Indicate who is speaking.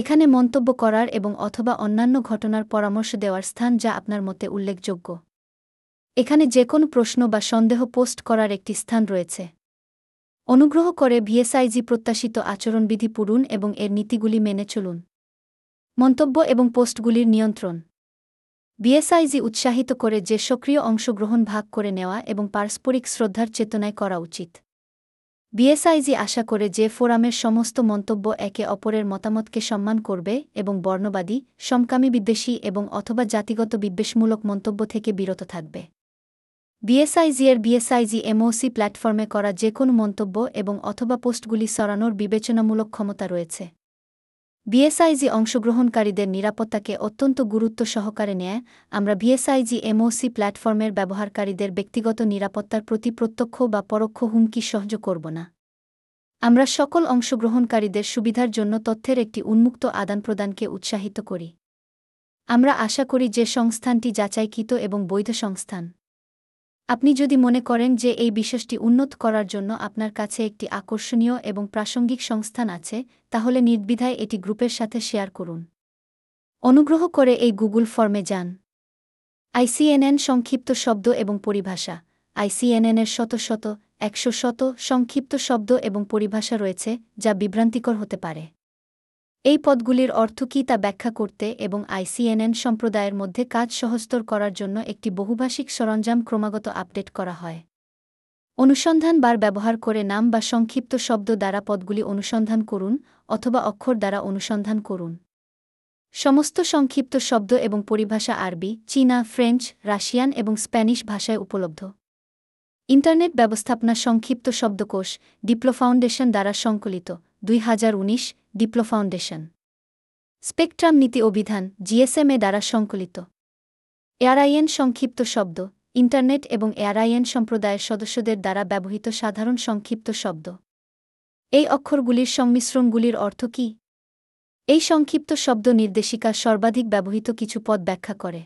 Speaker 1: এখানে মন্তব্য করার এবং অথবা অন্যান্য ঘটনার পরামর্শ দেওয়ার স্থান যা আপনার মতে উল্লেখযোগ্য। এখানে যে কোনো প্রশ্ন বা সন্দেহ পোস্ট করার একটি স্থান রয়েছে। অনুগ্রহ করে ভিএসআইজি প্রত্যাশিত আচরণবিধি পূরণ এবং এর নীতিগুলি মেনে চলুন। মন্তব্য এবং পোস্টগুলির নিয়ন্ত্রণ। বিএসআইজি উৎসাহিত করে যে সক্রিয় অংশগ্রহণ ভাগ করে নেওয়া এবং পারস্পরিক শ্রদ্ধার চেতনায় করা উচিত। বিএসআইজি আশা করে যে ফোরামের সমস্ত মন্তব্য একে অপরের মতামতকে সম্মান করবে এবং বর্ণবাদী, সমকামী বিদ্বেষী এবং অথবা জাতিগত বিদ্বেষমূলক মন্তব্য থেকে বিরত থাকবে। বিএসআইজি এর বিএসআইজি এমওসি প্ল্যাটফর্মে করা যে কোনো মন্তব্য এবং অথবা পোস্টগুলি সরানোর বিবেচনামূলক ক্ষমতা রয়েছে। বিএসআইজি অংশগ্রহণকারীদের নিরাপত্তাকে অত্যন্ত গুরুত্ব সহকারে নেয়। আমরা ভিএসআইজি এমওসি প্ল্যাটফর্মের ব্যবহারকারীদের ব্যক্তিগত নিরাপত্তার প্রতি প্রত্যক্ষ বা পরোক্ষ হুমকি সহ্য করব না। আমরা সকল অংশগ্রহণকারীদের সুবিধার জন্য তথ্যের একটি উন্মুক্ত আদান প্রদানকে উৎসাহিত করি। আমরা আশা করি যে সংস্থানটি যাচাইকৃত এবং বৈধ সংস্থান। আপনি যদি মনে করেন যে এই বিষয়টি উন্নত করার জন্য আপনার কাছে একটি আকর্ষণীয় এবং প্রাসঙ্গিক সংস্থান আছে, তাহলে নির্দ্বিধায় এটি গ্রুপের সাথে শেয়ার করুন। অনুগ্রহ করে এই গুগল ফর্মে যান। আইসিএনএন সংক্ষিপ্ত শব্দ এবং পরিভাষা। আইসিএনএনের শত শত, একশো শত সংক্ষিপ্ত শব্দ এবং পরিভাষা রয়েছে, যা বিভ্রান্তিকর হতে পারে। এই পদগুলির অর্থ কী তা ব্যাখ্যা করতে এবং আইসিএনএন সম্প্রদায়ের মধ্যে কাজ সহস্তর করার জন্য একটি বহুভাষিক সরঞ্জাম ক্রমাগত আপডেট করা হয়। অনুসন্ধান বার ব্যবহার করে নাম বা সংক্ষিপ্ত শব্দ দ্বারা পদগুলি অনুসন্ধান করুন অথবা অক্ষর দ্বারা অনুসন্ধান করুন। সমস্ত সংক্ষিপ্ত শব্দ এবং পরিভাষা আরবি, চীনা, ফ্রেঞ্চ, রাশিয়ান এবং স্প্যানিশ ভাষায় উপলব্ধ। ইন্টারনেট ব্যবস্থাপনা সংক্ষিপ্ত শব্দকোষ, ডিপ্লো ফাউন্ডেশন দ্বারা সংকলিত, দুই হাজার উনিশ ডিপ্লো ফাউন্ডেশন স্পেকট্রাম নীতি অভিধান জিএসএমএ দ্বারা সংকলিত। এআরআইএন সংক্ষিপ্ত শব্দ, ইন্টারনেট এবং এআরআইএন সম্প্রদায়ের সদস্যদের দ্বারা ব্যবহৃত সাধারণ সংক্ষিপ্ত শব্দ। এই অক্ষরগুলির সংমিশ্রণগুলির অর্থ কী? এই সংক্ষিপ্ত শব্দ নির্দেশিকা সর্বাধিক ব্যবহৃত কিছু পদ ব্যাখ্যা করে।